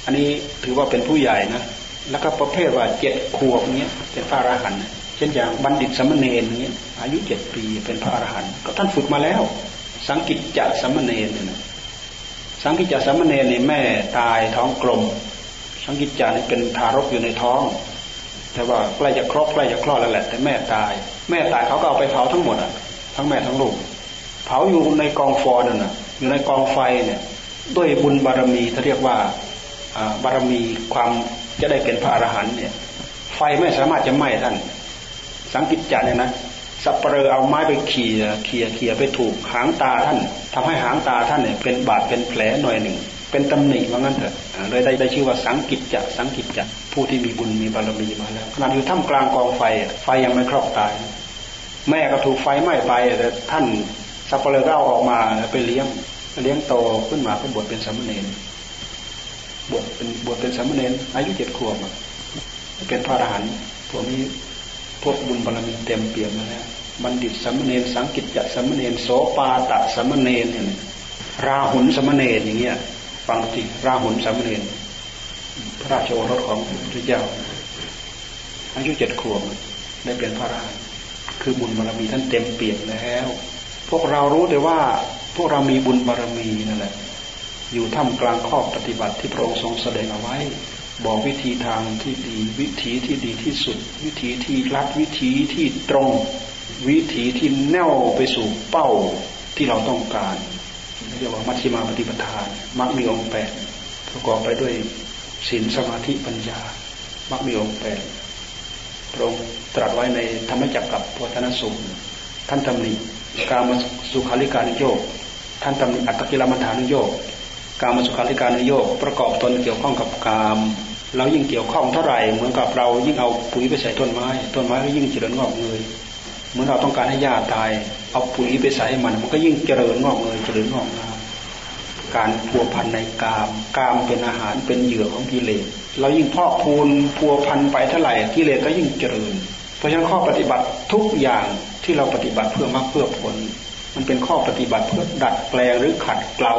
อันนี้ถือว่าเป็นผู้ใหญ่นะ แล้วก็ประเภทว่าเจ็ดขวบเนี้ยเป็นพระอรหันต์เช่นอย่างบัณฑิตสมณเณรเนี้ยอายุเจ็ดปีเป็นพระอรหันต์ก็ท่านฝึกมาแล้ว สังกิจจะสมณเณรเนี่ยสังกิจจะสมณเณรนี่แม่ตายท้องกลม สังกิจจานี่เป็นทารกอยู่ในท้อง แต่ว่าใกล้จะครอบใกล้จะคลอดแล้วแหละ แต่แม่ตาย แม่ตายเขาก็เอาไปเผาทั้งหมดอะทั้งแม่ทั้งลูกเผาอยู่ในกองฟอนั่นน่ะ อยู่ในกองไฟเนี่ย ด้วยบุญบารมีเขาเรียกว่า บารมีความจะได้เป็นพระอรหันต์เนี่ย ไฟไม่สามารถจะไหม้ท่าน สังกิจจาเนี่ยนะสับเปลือเอาไม้ไปเขี่ยเขี่ยเขี่ยไปถูกหางตาท่านทำให้หางตาท่านเนี่ยเป็นบาดเป็นแผลหน่อยหนึ่ง เป็นตำหนิว่างั้นเถอะเลยได้ได้ชื่อว่าสังกิจจะสังกิจจะผู้ที่มีบุญมีบารมีมาแล้วขณะอยู่ท่ามกลางกองไฟไฟยังไม่ครอบตาย แม่ก็ถูกไฟไหม้ไปแต่ท่านสับเปลือเล่าออกมาไปเลี้ยงเลี้ยงโตขึ้นมาก็บวชเป็นสามเณร บวชเป็นบวชเป็นสามเณรอายุเจ็ดขวบเป็นพระอรหันต์พวกนี้พวกบุญบารมีเต็มเปี่ยมแล้วบัณฑิตสามเณรสังกิจจะสามเณรโสปาตะสามเณรเนี่ยราหุนสามเณรอย่างเงี้ยฟังทีราหุนสามเณรพระราชโอรสของพระเจ้าอายุเจ็ดขวบได้เป็นพระอรหันต์คือบุญบารมีท่านเต็มเปี่ยมแล้ว พวกเรารู้แต่ว่าพวกเรามีบุญบารมีนั่นแหละ อยู่ท่ามกลางข้อปฏิบัติที่พระองค์ทรงแสดงเอาไว้ บอกวิธีทางที่ดีวิธีที่ดีที่สุด วิธีที่ลัดวิธีที่ตรง วิธีที่แน่วไปสู่เป้าที่เราต้องการเรียกว่ามัชฌิมาปฏิปทานมักมีองค์แปดประกอบไปด้วยศีลสมาธิปัญญามักมีองค์แปดพระองค์ตรัสไว้ในธรรมจักรกับพุทธนสูตรท่านทำนี้การมสุขาริการโยกท่านตำหนิอัตกิลมัฐานุโยก การมสุขาริการนโยกประกอบตนเกี่ยวข้องกับกามเรายิ่งเกี่ยวข้องเท่าไหร่เหมือนกับเรายิ่งเอาปุ๋ยไปใส่ต้นไม้ ต้นไม้ก็ยิ่งเจริญงอกเงยเหมือนเราต้องการให้หญ้าตาย เอาปุ๋ยไปใส่ให้มัน มันก็ยิ่งเจริญงอกเงยเจริญงอกงามการพัวพันในกาม กามเป็นอาหารเป็นเหยื่อของกิเลสเรายิ่งพอกพูนพัวพันไปเท่าไหร่กิเลสก็ยิ่งเจริญ เพราะฉะนั้นข้อปฏิบัติทุกอย่างที่เราปฏิบัติเพื่อมรรคเพื่อผล มันเป็นข้อปฏิบัติเพื่อดัดแปลงหรือขัดเกลา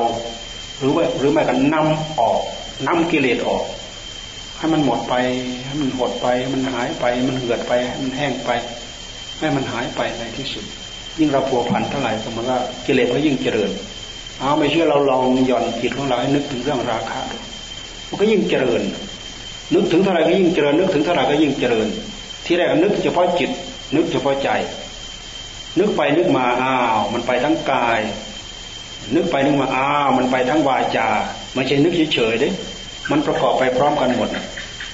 หรือว่าหรือไม่กันนำออกนำกิเลสออก ให้มันหมดไปให้มันหดไปมันหายไป มันเหือดไปมันแห้งไป ให้มันหายไปในที่สุด ยิ่งเราผัวพันเท่าไหร่ก็มันก็กิเลสก็ยิ่งเจริญเอาไม่เชื่อเราลองหย่อนจิตของเราให้นึกถึงเรื่องราคะดูมันก็ยิ่งเจริญ นึกถึงเท่าไหร่ก็ยิ่งเจริญ นึกถึงเท่าไหร่ก็ยิ่งเจริญ ที่แรกนึกเฉพาะจิต นึกเฉพาะใจ นึกไปนึกมาอ้าว มันไปทั้งกาย นึกไปนึกมาอ้าวมันไปทั้งวาจาไม่ใช่นึกเฉยๆเด้มันประกอบไปพร้อมกันหมด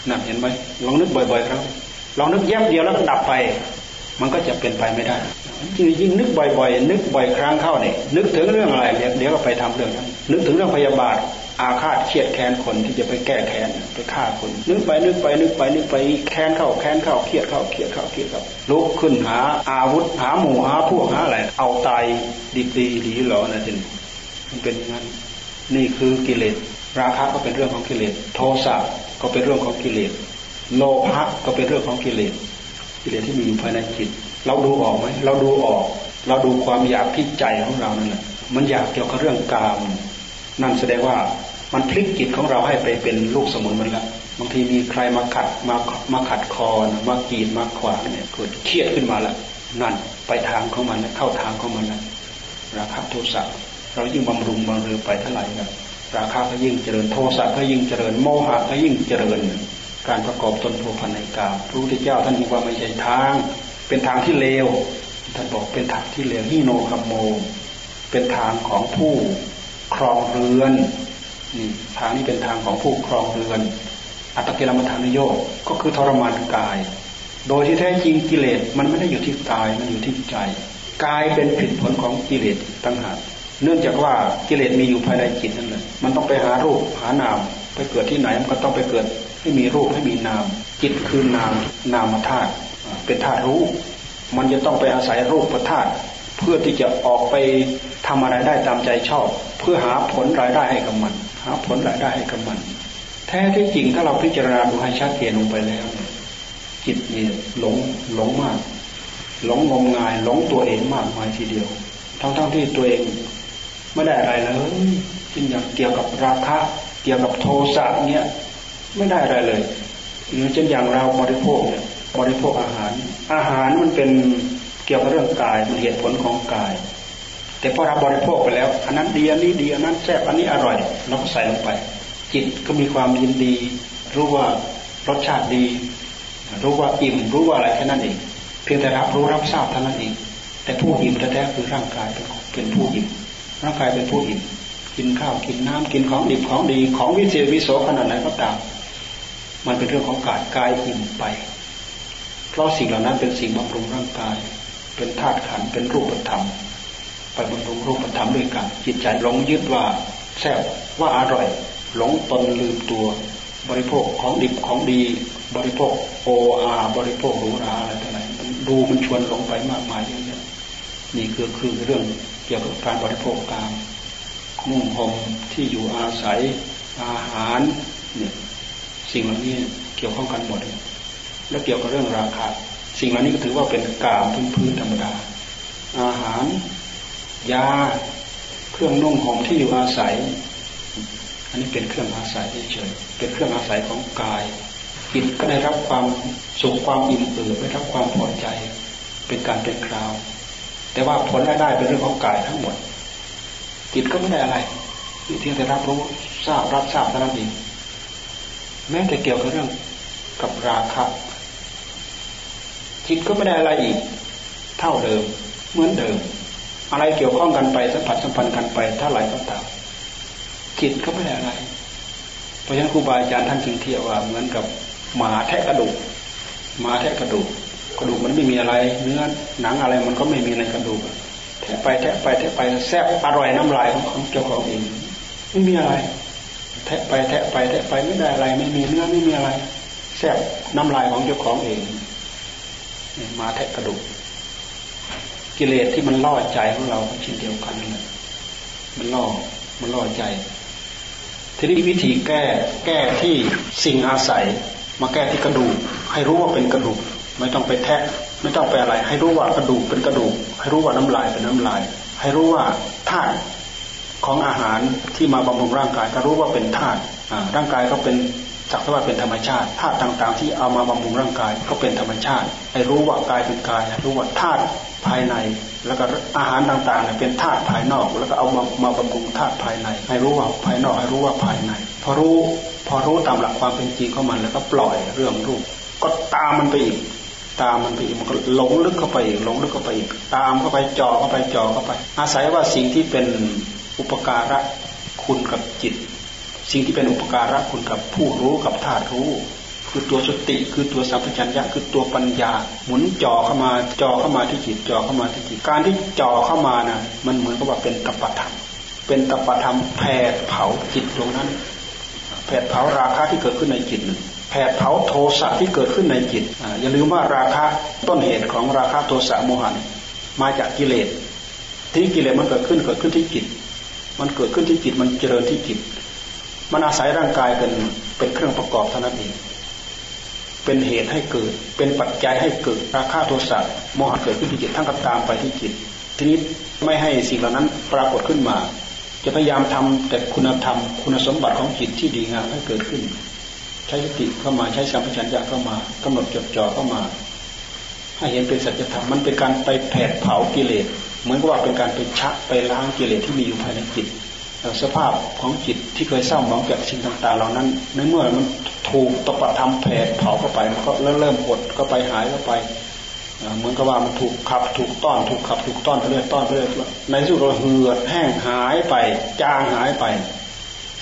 นั่นเห็นไหมลองนึกบ่อยๆครับลองนึกแยบเดียวแล้วก็ดับไป มันก็จะเป็นไปไม่ได้ยิ่งยิ่งนึกบ่อยๆ นึกบ่อยครั้งเข้าเนี่ยนึกถึงเรื่องอะไรเดี๋ยวก็ไปทำเรื่องนั้นนึกถึงเรื่องพยาบาทอาฆาตเครียดแค้นคนที่จะไปแก้แค้นไปฆ่าคน นึกไปนึกไปนึกไปนึกไปแค้นเข้าแค้นเข้าเครียดเข้าเครียดเข้าเครียดเข้าลุกขึ้นหาอาวุธหาหมู่หาพวกหาอะไรเอาตายดีดีดีหรอนะทีนี้ มันเป็นอย่างนั้น นี่คือกิเลส ราคะก็เป็นเรื่องของกิเลส โทสะก็เป็นเรื่องของกิเลส โลภะก็เป็นเรื่องของกิเลส กิเลสที่มีอยู่ภายในจิต เราดูออกไหมเราดูออก เราดูความอยากที่ใจของเรานั่นแหละ มันอยากเกี่ยวกับเรื่องกาม นั่นแสดงว่ามันพลิกจิตของเราให้ไปเป็นลูกสมุนมันละบางทีมีใครมาขัดมามาขัดคอนมากีดมาขวางเนี่ยเกิดเครียดขึ้นมาล้วนั่นไปทางของมันเข้าทางของมันล้วราคะโทสะ เรายิ่งบำรุงบำเรอไปเท่าไหร่ครับราคะก็ยิ่งเจริญโทสะก็ยิ่งเจริญโมหะก็ยิ่งเจริญ การประกอบตนผัวพันในกาพระพุทธเจ้าท่านบอกว่าไม่ใช่ทาง เป็นทางที่เลวท่านบอกเป็นทางที่เลวฮิโนคัมโม เป็นทางของผู้ครองเรือนนี่ทางนี้เป็นทางของผู้ครองเรือน อัตตกิลมัฐานโยกก็คือทรมานกาย โดยที่แท้จริงกิเลสมันไม่ได้อยู่ที่กายมันอยู่ที่ใจกายเป็นผลผลของกิเลสตั้งหาก เนื่องจากว่ากิเลสมีอยู่ภายในจิตนั่นแหละมันต้องไปหารูปหานาม ไปเกิดที่ไหนมันก็ต้องไปเกิดให้มีรูปให้มีนาม จิตคือนามนามธาตุเป็นธาตุรู้ มันจะต้องไปอาศัยรูปประธาตุเพื่อที่จะออกไปทำอะไรได้ตามใจชอบ เพื่อหาผลรายได้ให้กับมัน หาผลรายได้ให้กับมัน แท้ที่จริงถ้าเราพิจารณาดูให้ชัดเจนลงไปแล้ว จิตเนี่ยหลงหลงมาก หลงงมงายหลงตัวเองมากมายทีเดียวทั้งๆทที่ตัวเอง ไม่ได้อะไรเลยเช่นอย่างเกี่ยวกับราคะ เกี่ยวกับโทสะเนี่ยไม่ได้อะไรเลย หรือเช่นอย่างเราบริโภคเนี่ยบริโภคอาหาร อาหารมันเป็นเกี่ยวกับเรื่องกายมันเหตุผลของกาย แต่พอเราบริโภคไปแล้วอันนั้นดีอันนี้ดีอันนั้นแซ่บอันนี้อร่อยเราก็ใส่ลงไป จิตก็มีความยินดี รู้ว่ารสชาติดี รู้ว่าอิ่มรู้ว่าอะไรแค่นั้นเองเพียงแต่รับรู้รับทราบเท่านั้นเองแต่ผู้อิ่มแท้ๆคือร่างกายเป็นผู้อิ่ม ร่างกายเป็นผู้อิ่มกินข้าวกินน้ำกินของดิบของดีของวิเศษวิโสขนาดไหนก็ตาม มันเป็นเรื่องของกายกายอิ่มไป เพราะสิ่งเหล่านั้นเป็นสิ่งบำรุงร่างกาย เป็นธาตุขันเป็นรูปธรรมไปบำรุงรูปธรรมด้วยกัน จิตใจหลงยึดว่าแซ่บว่าอร่อย หลงตนลืมตัว บริโภคของดิบของดี บริโภคโออาบริโภคหรูหราอะไรต่างๆดูมันชวนหลงไปมากมายเยอะๆนี่คือคือเรื่อง กี่ยวกับการบริโภคกามนุ่งห่มที่อยู่อาศัยอาหารเนี่ยสิ่งเหล่านี้เกี่ยวข้องกันหมด แล้วเกี่ยวกับเรื่องราคา สิ่งเหล่านี้ก็ถือว่าเป็นกามพื้นๆธรรมดา อาหาร ยา เครื่องนุ่งห่มที่อยู่อาศัย อันนี้เป็นเครื่องอาศัยเฉยเป็นเครื่องอาศัยของกายจิตก็ได้รับความสุขความอิ่มเอิบได้รับความพอใจ เป็นการเป็นคราว แต่ว่าผลรายได้เป็นเรื่องของกายทั้งหมดจิตก็ไม่ได้อะไรเพียงแต่รับรู้ทราบรับทราบเท่านั้นเองแม้แต่เกี่ยวกับเรื่องกับราคะจิตก็ไม่ได้อะไรอีก เท่าเดิม เหมือนเดิม อะไรเกี่ยวข้องกันไปสัมผัสสัมพันธ์กันไปเท่าไหร่ก็ตามจิตก็ไม่ได้อะไร เพราะฉะนั้นครูบาอาจารย์ท่านจึงเทียบว่าเหมือนกับหมาแทะกระดูกหมาแทะกระดูก ระดูกมันไม่มีอะไร เนื้อหนังอะไรมันก็ไม่มีในกระดูกแทะไปแทะไปแทะไปแซ่บอร่อยน้ำลายของของเจ้าของเองไม่มีอะไร แทะไปแทะไปแทะไปไม่ได้อะไร ไม่มีเนื้อไม่มีอะไรแซ่บน้ำลายของเจ้าของเองมาแทะกระดูก กิเลสที่มันล่อใจของเราเช่นเดียวกันเละมันล่อมันล่อใจ ทีนี้วิธีแก้แก้ที่สิ่งอาศัย มาแก้ที่กระดูก ให้รู้ว่าเป็นกระดูก ไม่ต้องไปแทะไม่ต้องไปอะไร ให้รู้ว่ากระดูกเป็นกระดูก ให้รู้ว่าน้ำลายเป็นน้ำลาย ให้รู้ว่าธาตุของอาหารที่มาบำรุงร่างกายก็รู้ว่าเป็นธาตุร่างกายก็เป็นจักรว่าเป็นธรรมชาติธาตุต่างๆ ที่เอามาบำรุงร่างกายก็เป็นธรรมชาติ ให้รู้ว่ากายเป็นกายรู้ว่าธาตุภายใน แล้วก็อาหารต่างๆเป็นธาตุภายนอก แล้วก็เอามามาบำรุงธาตุภายใน ให้รู้ว่าภายนอกให้รู้ว่าภายใน พอรู้พอรู้ตามหลักความเป็นจริงของมันแล้วก็ปล่อยเรื่องรูป ก็ตามมันไปอีก ตามมันไปมันก็หลงลึกเข้าไปอีกหลงลึกเข้าไปอีกตามเข้าไปจ่อเข้าไปจ่อเข้าไป อาศัยว่าสิ่งที่เป็นอุปการะคุณกับจิต สิ่งที่เป็นอุปการะคุณกับผู้รู้กับธาตุรู้ คือตัวสติคือตัวสัมปชัญญะคือตัวปัญญา หมุนจ่อเข้ามาจ่อเข้ามาที่จิตจ่อเข้ามาที่จิตการที่จ่อเข้ามานะ่ะมันเหมือนกับว่าเป็นตปะธรรมเป็นตปะธรรมแผดเผาจิตตรงนั้นแผดเผาราคะที่เกิดขึ้นในจิต แผดเผาโทสะที่เกิดขึ้นในจิตอย่าลืมว่าราคะต้นเหตุของราคะโทสะโมหะมาจากกิเลส ที่กิเลสมันเกิดขึ้นเกิดขึ้นที่จิต มันเกิดขึ้นที่จิตมันเจริญที่จิต มันอาศัยร่างกายเป็นเป็นเครื่องประกอบเท่านั้นเองเป็นเหตุให้เกิด เป็นปัจจัยให้เกิดราคะโทสะโมหะเกิดขึ้นที่จิตทั้งกับตามไปที่จิต ทีนี้ไม่ให้สิ่งเหล่านั้นปรากฏขึ้นมา จะพยายามทำแต่คุณธรรม คุณสมบัติของจิตที่ดีงามให้เกิดขึ้น ช้สติเข้ามาใช้สัมผัสัญญาเข้ามากำหนดจดจ่อเข้ามา ให้เห็นเป็นสัจธรรมมันเป็นการไปแผดเผากิเลสเหมือนกับว่าเป็นการไปชักไปล้างกิเลสที่มีอยู่ภายในจิตสภาพของจิตที่เคยเศร้าหมองจากสิ่งต่างๆเหล่านั้นในเมื่อมันถูกตปะทำแผดเผาเข้าไปมันก็เริ่มหดก็ไปหายเข้าไปเหมือนกับว่ามันถูกขับถูกต้อน ถูกขับถูกต้อนไปเรื่อยต้อนไปเรื่อยในที่สุดเราเหือดแห้งหายไปจางหายไป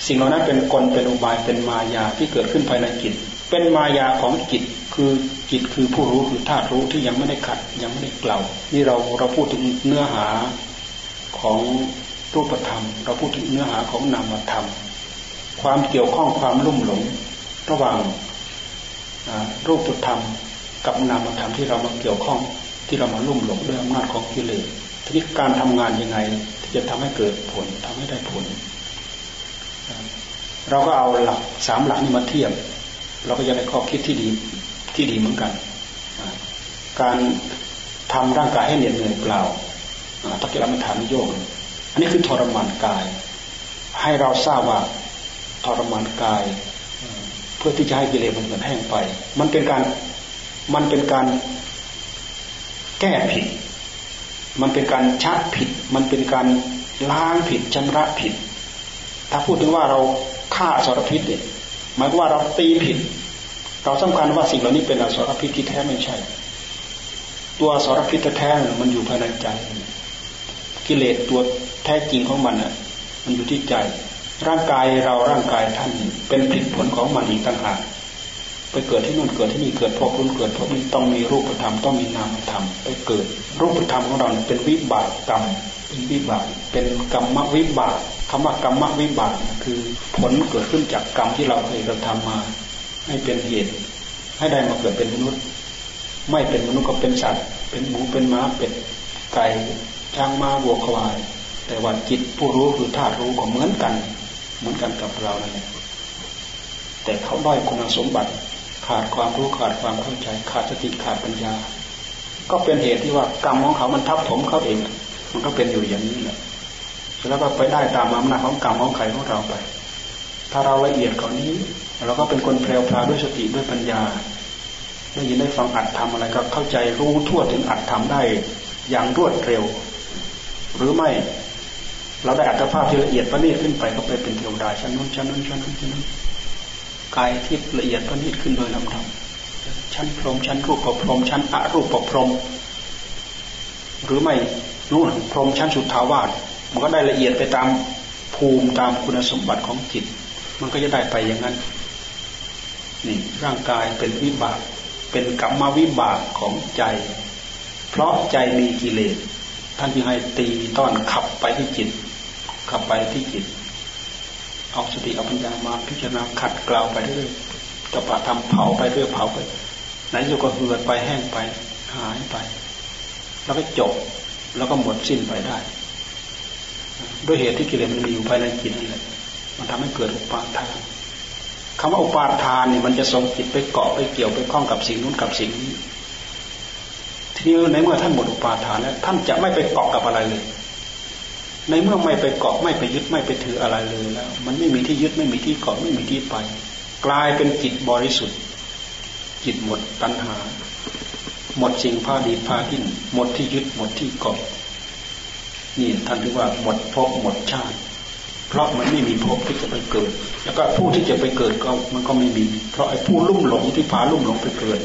สิ่งเหล่านั้นเป็นกลเป็นอุบายเป็นมายาที่เกิดขึ้นภายในจิต เป็นมายาของจิตคือจิตคือผู้รู้คือธาตุรู้ที่ยังไม่ได้ขัดยังไม่ได้เกล่านี่เราเราพูดถึงเนื้อหาของรูปธรรม เราพูดถึงเนื้อหาของนามธรรม ความเกี่ยวข้องความลุ่มหลง ระหว่างรูปธรรมกับนามธรรมที่เรามาเกี่ยวข้องที่เรามาลุ่มหลงด้วยอำนาจของกิเลสทีนี้การทำงานยังไงที่จะทำให้เกิดผลทำให้ได้ผล เราก็เอาหลักสามหลักนี้มาเทียบ เราก็จะได้ข้อคิดที่ดีที่ดีเหมือนกัน การทำร่างกายให้เหน็ดเหนื่อยเปล่าตะเกียบมฐานโยกอันนี้คือทรมานกาย ให้เราทราบว่าทรมานกาย เพื่อที่จะให้กิเลสมันเหมือนแห้งไป มันเป็นการมันเป็นการแก้ผิด มันเป็นการชักผิด มันเป็นการล้างผิดชำระผิด ถ้าพูดถึงว่าเราฆ่าสารพิษเนี่ยหมายว่าเราตีผิด เราสำคัญว่าสิ่งเหล่านี้เป็นอสรพิษที่แท้ไม่ใช่ ตัวสารพิษแท้มันอยู่ภายในใจ กิเลสตัวแท้จริงของมันอะ มันอยู่ที่ใจ ร่างกายเราร่างกายท่านเป็นผลผลของมันอีกต่างหากไปเกิดที่นู่นเกิดที่นี่เกิดพบรุ่นเกิดพบนี้ต้องมีรูปธรรมต้องมีนามธรรมไปเกิด รูปธรรมของเราเป็นวิบากกรรมเป็นวิบากเป็นกรรมวิบาก คำว่ากรรมวิบากคือผลเกิดขึ้นจากกรรมที่เราเคยกระทำมา ให้เป็นเหตุ ให้ได้มาเกิดเป็นมนุษย์ ไม่เป็นมนุษย์ก็เป็นสัตว์ เป็นหมูเป็นม้าเป็ดไก่ช้างม้าวัวควาย แต่ว่าจิตผู้รู้คือธาตุรู้ก็เหมือนกัน เหมือนกันกับเราเนี่ยแต่เขาด้อยคุณสมบัติ ขาดความรู้ขาดความเข้าใจ ขาดสติขาดปัญญา ก็เป็นเหตุที่ว่ากรรมของเขามันทับถมเขาเอง มันก็เป็นอยู่อย่างนี้แหละ แล้วก็ไปได้ตามอำนาจของกรรมของใครของเราไป ถ้าเราละเอียดกว่านี้ เราก็เป็นคนแปลวพลาด้วยสติด้วยปัญญาได้ยินได้ฟังอัดทำอะไรก็เข้าใจรู้ทั่วถึงอัดทำได้อย่างรวดเร็ว หรือไม่ เราได้อัตภาพที่ละเอียดประณีตขึ้นไปก็ไปเป็นเทวดาชั้นนู้นชั้นนู้นชั้นนู้นชั้นนู้นกายที่ละเอียดประณีตขึ้นโดยลำดับชั้นพรหมชั้นรูปประพรหมชั้นอรูปประพรหมหรือไม่นู่นพรหมชั้นสุทธาวาส มันก็ได้ละเอียดไปตามภูมิตามคุณสมบัติของจิต มันก็จะได้ไปอย่างนั้น นี่ร่างกายเป็นวิบาก เป็นกรรมวิบากของใจ เพราะใจมีกิเลส ท่านจึงให้ตีต้อนขับไปที่จิต ขับไปที่จิต เอาสติเอาปัญญามาพิจารณาขัดเกลาไปเรื่อยตปะทำเผาไปเรื่อยเผาไปไหนอยู่ก็เหือดไปแห้งไปหายไป แล้วก็จบแล้วก็หมดสิ้นไปได้ ด้วยเหตุที่กิเลสมันมีอยู่ภายในจิตนี่แหละมันทำให้เกิดอุปาทานคำว่าอุปาทานเนี่ยมันจะส่งจิตไปเกาะไปเกี่ยวไปคล้องกับสิ่งนู้นกับสิ่งนี้ทีนี้ในเมื่อท่านหมดอุปาทานแล้วท่านจะไม่ไปเกาะกับอะไรเลย ในเมื่อไม่ไปเกาะไม่ไปยึดไม่ไปถืออะไรเลยแล้ว มันไม่มีที่ยึดไม่มีที่เกาะไม่มีที่ไป กลายเป็นจิตบริสุทธิ์ จิตหมดตัณหา หมดสิ่งพาดีพาดิ้นหมดที่ยึดหมดที่เกาะ นี่ท่านเรียกว่าหมดภพหมดชาติ เพราะมันไม่มีภพที่จะไปเกิด แล้วก็ผู้ที่จะไปเกิดก็มันก็ไม่มี เพราะไอ้ผู้ลุ่มหลงที่พาลุ่มหลงไปเกิด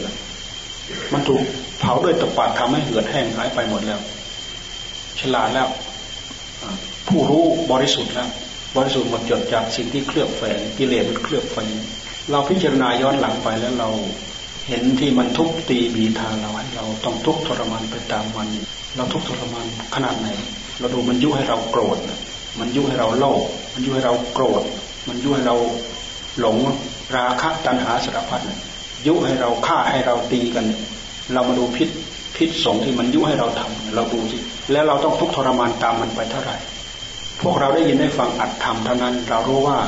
มันถูกเผาด้วยตะปาดทำให้เหือดแห้งหายไปหมดแล้ว ฉลาดแล้วผู้รู้บริสุทธิ์แล้วบริสุทธิ์หมดจดจากสิ่งที่เคลือบแฝงกิเลสมันเคลือบแฝงเราพิจารณาย้อนหลังไปแล้วเราเห็นที่มันทุบตีบีทาเราให้เราต้องทุกทรมานไปตามมัน เราทุกทรมานขนาดไหน เราดูมันยุให้เราโกรธ มันยุให้เราโลภ มันยุให้เราโกรธ มันยุให้เราหลงราคะตัณหาสารพัดยุให้เราฆ่าให้เราตีกัน เรามาดูพิษพิษสงที่มันยุให้เราทำเราดูสิ แล้วเราต้องทุกทรมานตามมันไปเท่าไหร่ พวกเราได้ยินได้ฟังอัดธรรมเท่านั้น เรารู้ว่า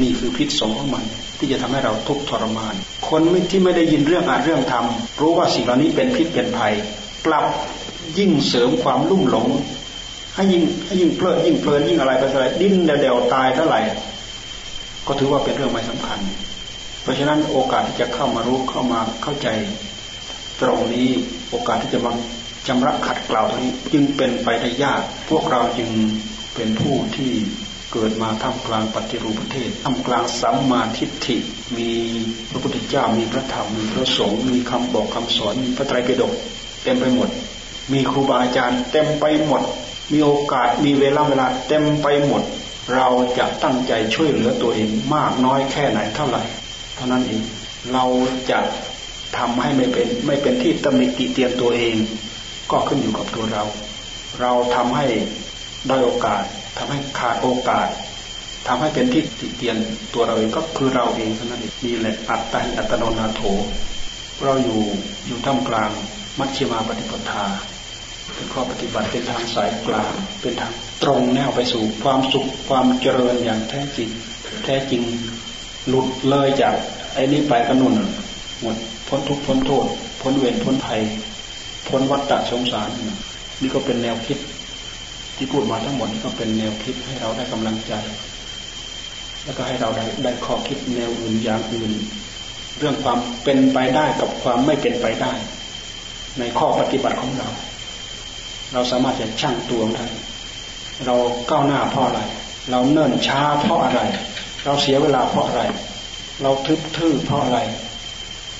นี่คือพิษสงของมัน ที่จะทำให้เราทุกทรมาน คนที่ไม่ได้ยินเรื่องอัดเรื่องธรรมรู้ว่าสิ่งเหล่านี้เป็นพิษเป็นภัย กลับยิ่งเสริมความลุ่มหลง ให้ยิ่งให้ยิ่งเพลิดยิ่งเพลินยิ่งอะไรไปอะไรดิ้นเดวตายเท่าไหร่ก็ถือว่าเป็นเรื่องไม่สำคัญ เพราะฉะนั้นโอกาสที่จะเข้ามารู้เข้ามาเข้าใจ ตรงนี้โอกาสที่จะมาจำรักขัดเกลาตรงนี้จึงเป็นไปได้ยาก พวกเราจึงเป็นผู้ที่เกิดมาท่ามกลางปฏิรูปประเทศท่ามกลางสัมมาทิฏฐิ มีพระพุทธเจ้ามีพระธรรมมีพระสงฆ์มีคำบอกคำสอนมีพระไตรปิฎกเต็มไปหมด มีครูบาอาจารย์เต็มไปหมด มีโอกาสมีเวลาเวลาเต็มไปหมด เราจะตั้งใจช่วยเหลือตัวเองมากน้อยแค่ไหนเท่าไหร่ เท่านั้นเองเราจะทำให้ไม่เป็นไม่เป็นที่ตำหนิติเตียนตัวเอง ก็ขึ้นอยู่กับตัวเรา เราทำให้ได้โอกาสทำให้ขาดโอกาสทำให้เป็นที่ติเตียนตัวเราเองก็คือเราเองเท่านั้นเองนี่แหละอัตตาอัตโนนาโถ เราอยู่อยู่ท่ามกลางมัชฌิมาปฏิปทา เป็นข้อปฏิบัติเป็นทางสายกลางเป็นทางตรงแนวไปสู่ความสุขความเจริญอย่างแท้จริง แท้จริงหลุดเลยจากไอ้นี้ไปก็นุ่นหมดพ้นทุกข์พ้นโทษ พ้นเวรพ้นภัย พ้นวัฏฏะสงสาร นี่ก็เป็นแนวคิด ที่พูดมาทั้งหมดนี่ก็เป็นแนวคิดให้เราได้กำลังใจ แล้วก็ให้เราได้ได้ข้อคิดแนวอื่นอย่างอื่น เรื่องความเป็นไปได้กับความไม่เป็นไปได้ ในข้อปฏิบัติของเรา เราสามารถจะชั่งตวงได้เราก้าวหน้าเพราะอะไร เราเนิ่นช้าเพราะอะไร เราเสียเวลาเพราะอะไร เราทึบทื่อเพราะอะไร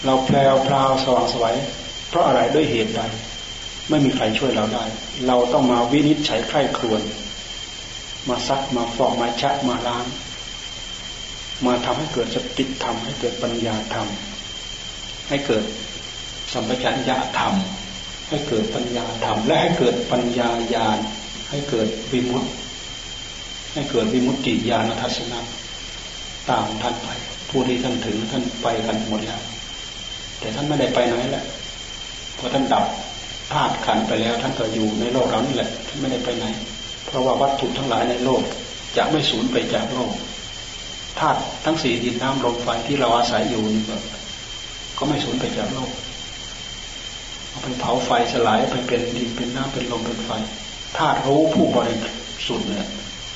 เราแพลวพราวสว่างสวยเพราะอะไรด้วยเหตุใดไม่มีใครช่วยเราได้ เราต้องมาวินิจฉัยใคร่ครวญมาซักมาฟอกมาชะมาล้าง มาทำให้เกิดสติธรรมให้เกิดปัญญาธรรม ให้เกิดสัมปชัญญะธรรม ให้เกิดปัญญาธรรมและให้เกิดปัญญาญาณให้เกิดวิมุตติให้เกิดวิมุตติญาณทัศนะตามท่านไป ผู้ที่ท่านถึงท่านไปกันหมดแล้ว แต่ท่านไม่ได้ไปไหนแหละพอท่านดับธาตุขันไปแล้ว ท่านก็อยู่ในโลกเรานี่แหละท่านไม่ได้ไปไหน เพราะว่าวัตถุทั้งหลายในโลกจะไม่สูญไปจากโลกธาตุทั้งสี่ดินน้ำลมไฟที่เราอาศัยอยู่นี่ก็ไม่สูญไปจากโลก เอาไปเผาไฟสลายไปเป็นดินเป็นน้ำเป็นลมเป็นไฟธาตุรู้ผู้บริสุทธิ์เนี่ย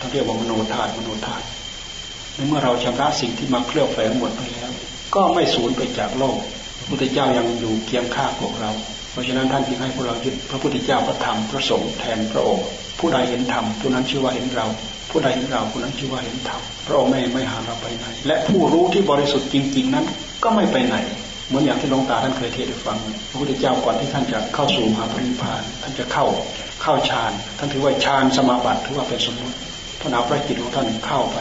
ท่านเรียกว่ามโนธาตุมโนธาตุในเมื่อเราชำระสิ่งที่มาเคลือบแฝงหมดไปแล้ว ก็ไม่สูญไปจากโลกพระพุทธเจ้ายังอยู่เคียงข้างพวกเรา เพราะฉะนั้นท่านจึงให้พวกเรายึดพระพุทธเจ้าพระธรรมพระสงฆ์แทนพระองค์ ผู้ใดเห็นธรรมผู้นั้นชื่อว่าเห็นเรา ผู้ใดเห็นเราผู้นั้นชื่อว่าเห็นธรรมพระองค์ไม่ไม่หาเราไปไหน และผู้รู้ที่บริสุทธิ์จริง ๆ นั้นก็ไม่ไปไหน เหมือนอย่างที่หลวงตาท่านเคยเทศให้ฟัง พระพุทธเจ้าก่อนที่ท่านจะเข้าสู่มหาปรินิพาน ท่านจะเข้าเข้าฌาน ท่านถือว่าฌานสมาบัติถือว่าเป็นสมมติพระนาพระจิตของท่านเข้าไป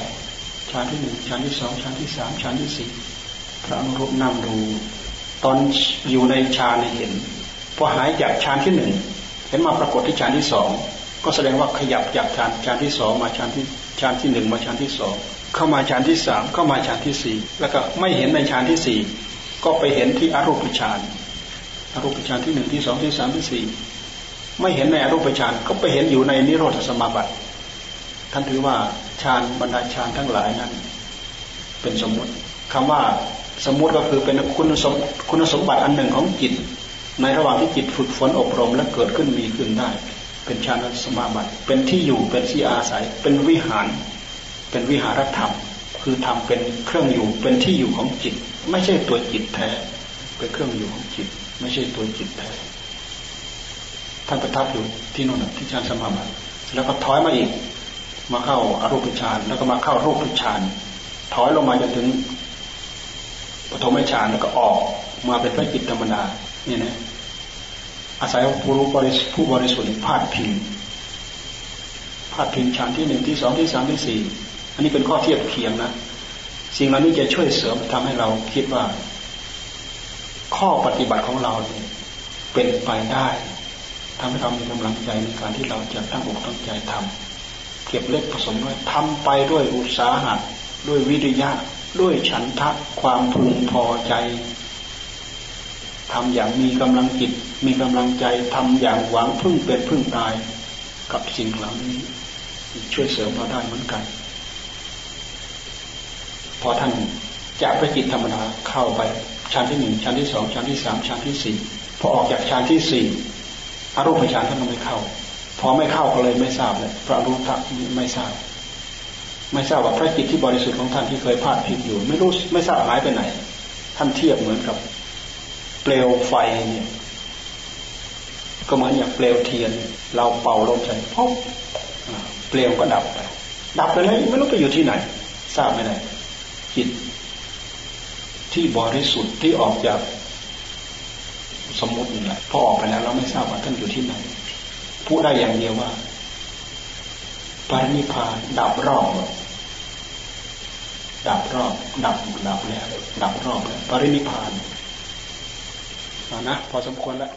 ฌานที่หนึ่งฌานที่สองฌานที่สามฌานที่สี่พระอนุรุปนำดูตอนอยู่ในฌานเห็นพอหายจากฌานที่หนึ่งเห็นมาปรากฏที่ฌานที่สองก็แสดงว่าขยับจากฌานฌานที่สองมาฌานที่ฌานที่หนึ่งมาฌานที่สองเข้ามาฌานที่สามเข้ามาฌานที่สี่แล้วก็ไม่เห็นในฌานที่สี่ ก็ไปเห็นที่อรูปฌานอรูปฌานที่หนึ่งที่สองที่สามที่สี่ไม่เห็นในอรูปฌานก็ไปเห็นอยู่ในนิโรธสมาบัติ ท่านถือว่าฌานบรรดาฌานทั้งหลายนั้น เป็นสมมติคำว่าสมมติก็คือเป็นคุณสมคุณสมบัติอันหนึ่งของจิต ในระหว่างที่จิตฝึกฝนอบรมและเกิดขึ้นมีขึ้นได้ เป็นฌานสมาบัติ เป็นที่อยู่เป็นที่อาศัย เป็นวิหาร เป็นวิหารธรรม คือทำเป็นเครื่องอยู่เป็นที่อยู่ของจิต ไม่ใช่ตัวจิตแท้เป็นเครื่องอยู่ของจิต ไม่ใช่ตัวจิตแท้ท่านประทับอยู่ที่นู่นที่ฌานสมาบัติแล้วก็ถอยมาอีก มาเข้าอารูปฌานแล้วก็มาเข้ารูปฌานถอยลงมาจนถึงปฐมฌานแล้วก็ออกมาเป็นพระจิตธรรมดาเนี่ยนะอาศัยผู้รู้บริสผู้บริสุทธิ์พาดพิงพาดพิงฌานที่หนึ่งที่สองที่สามที่สี่อันนี้เป็นข้อเทียบเคียงนะ สิ่งเหล่านี้จะช่วยเสริมทำให้เราคิดว่า ข้อปฏิบัติของเราเนี่ยเป็นไปได้ทำให้เรามีกำลังใจในการที่เราจะตั้งอกตั้งใจทำเก็บเล็กผสมน้อยทำไปด้วยอุตสาหะด้วยวิริยะ ด้วยฉันทะความพึงพอใจทำอย่างมีกำลังจิตมีกำลังใจทำอย่างหวังพึ่งเป็นพึ่งตาย กับสิ่งเหล่านี้ช่วยเสริมเราได้เหมือนกัน พอท่านจะไปจิตธรรมดาเข้าไปชั้นที่หนึ่งชั้นที่สองชั้นที่สามชั้นที่สี่พอออกจากชั้นที่สี่อารมณ์ฌานท่านก็ไม่เข้า พอไม่เข้าก็เลยไม่ทราบเลยพระรู้ทักไม่ทราบ ไม่ทราบว่าพระจิตที่บริสุทธิ์ของท่านที่เคยพาดพิงอยู่ ไม่รู้ไม่ทราบหายไปไหน ท่านเทียบเหมือนกับ เปลวไฟเนี่ยก็เหมือนอย่างเปลวเทียน เราเป่าลมใส่พบเปลวก็ดับไปดับไปแล้วไม่รู้ไปอยู่ที่ไหน ทราบไม่ได้ จิตที่บริสุทธิ์ที่ออกจากสมมตินี่แหละพอออกไปแล้วเราไม่ทราบว่าท่านอยู่ที่ไหนพูดได้อย่างเดียวว่าปาริพานดับรอบดับรอบ ดับดับแล้วดับรอบแล้วปรินิพานนะพอสมควรแล้ว